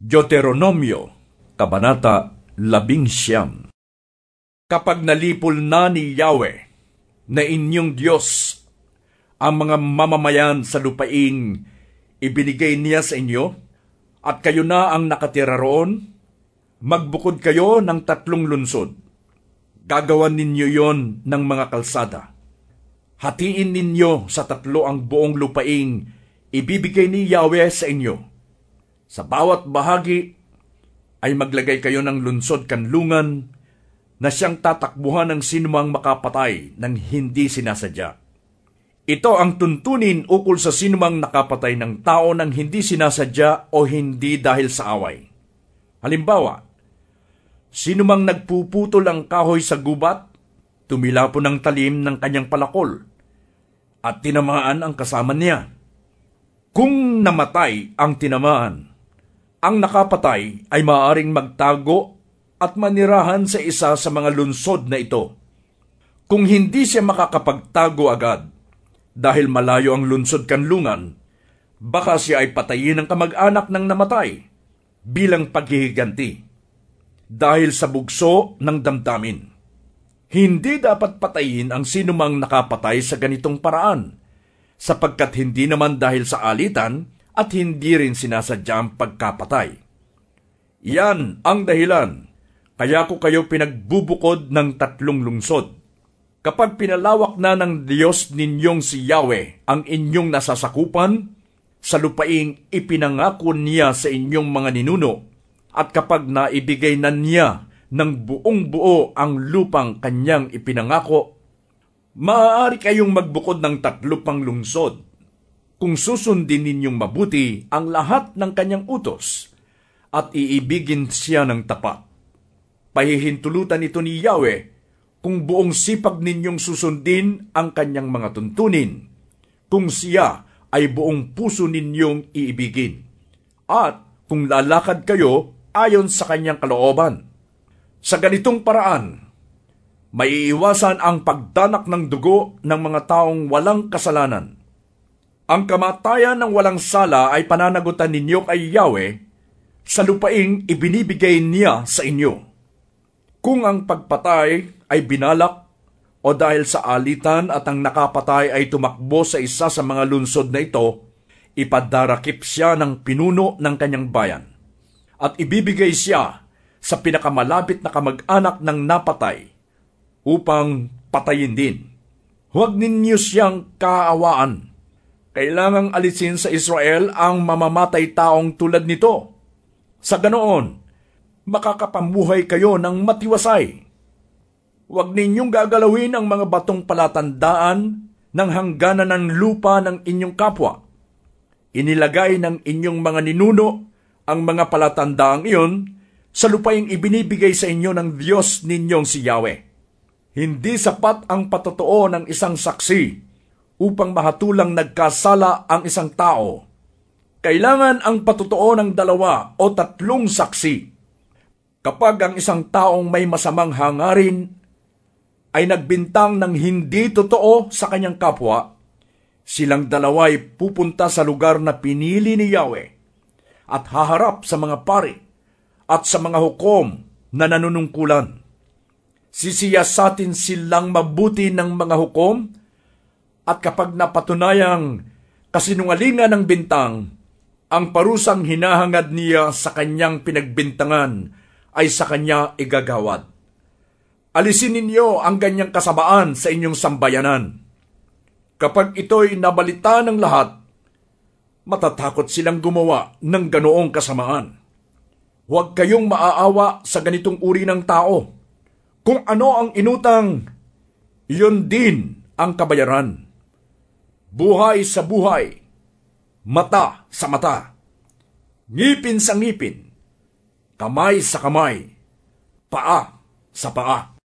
Deuteronomio, Kabanata 11 Kapag nalipol na ni Yahweh na inyong Diyos ang mga mamamayan sa lupaing ibinigay niya sa inyo, at kayo na ang nakatira roon, magbukod kayo ng tatlong lunsod. Gagawan ninyo yon ng mga kalsada. Hatiin ninyo sa tatlo ang buong lupaing ibibigay ni Yahweh sa inyo sa bawat bahagi ay maglagay kayo ng lunsod kanlungan na siyang tatakbuhan ng sinumang makapatay ng hindi sinasadya. Ito ang tuntunin ukol sa sinumang nakapatay ng tao ng hindi sinasadya o hindi dahil sa away. Halimbawa, sinumang nagpuputol ang kahoy sa gubat, tumila po ng talim ng kanyang palakol, at tinamaan ang kasama niya. Kung namatay ang tinamaan, ang nakapatay ay maaaring magtago at manirahan sa isa sa mga lunsod na ito. Kung hindi siya makakapagtago agad dahil malayo ang lunsod kanlungan, baka siya ay patayin ng kamag-anak ng namatay bilang paghihiganti dahil sa bugso ng damdamin. Hindi dapat patayin ang sinumang nakapatay sa ganitong paraan, sapagkat hindi naman dahil sa alitan at hindi rin sinasadya pagkapatay. Yan ang dahilan kaya ko kayo pinagbubukod ng tatlong lungsod. Kapag pinalawak na ng Diyos ninyong si Yahweh ang inyong nasasakupan, sa lupaing ipinangako niya sa inyong mga ninuno, at kapag naibigay na niya ng buong buo ang lupang kanyang ipinangako, maaari kayong magbukod ng tatlo pang lungsod kung susundin ninyong mabuti ang lahat ng kanyang utos at iibigin siya ng tapat. Pahihintulutan ito ni Yahweh kung buong sipag ninyong susundin ang kanyang mga tuntunin, kung siya ay buong puso ninyong iibigin, at kung lalakad kayo ayon sa kanyang kalooban. Sa ganitong paraan, maiiwasan ang pagdanak ng dugo ng mga taong walang kasalanan ang kamatayan ng walang sala ay pananagutan ninyo kay Yahweh sa lupaing ibinibigay niya sa inyo. Kung ang pagpatay ay binalak o dahil sa alitan at ang nakapatay ay tumakbo sa isa sa mga lunsod na ito, ipadarakip siya ng pinuno ng kanyang bayan at ibibigay siya sa pinakamalapit na kamag-anak ng napatay upang patayin din. Huwag ninyo siyang kaawaan kailangang alisin sa Israel ang mamamatay taong tulad nito. Sa ganoon, makakapamuhay kayo ng matiwasay. Huwag ninyong gagalawin ang mga batong palatandaan ng hangganan ng lupa ng inyong kapwa. Inilagay ng inyong mga ninuno ang mga palatandaang iyon sa lupaing ibinibigay sa inyo ng Diyos ninyong si Yahweh. Hindi sapat ang patotoo ng isang saksi upang mahatulang nagkasala ang isang tao. Kailangan ang patutuo ng dalawa o tatlong saksi. Kapag ang isang taong may masamang hangarin ay nagbintang ng hindi totoo sa kanyang kapwa, silang dalawa ay pupunta sa lugar na pinili ni Yahweh at haharap sa mga pari at sa mga hukom na nanunungkulan. Sisiyasatin silang mabuti ng mga hukom at kapag napatunayang kasinungalingan ng bintang, ang parusang hinahangad niya sa kanyang pinagbintangan ay sa kanya igagawad. Alisin ninyo ang ganyang kasabaan sa inyong sambayanan. Kapag ito'y nabalita ng lahat, matatakot silang gumawa ng ganoong kasamaan. Huwag kayong maaawa sa ganitong uri ng tao. Kung ano ang inutang, iyon din ang kabayaran buhay sa buhay, mata sa mata, ngipin sa ngipin, kamay sa kamay, paa sa paa.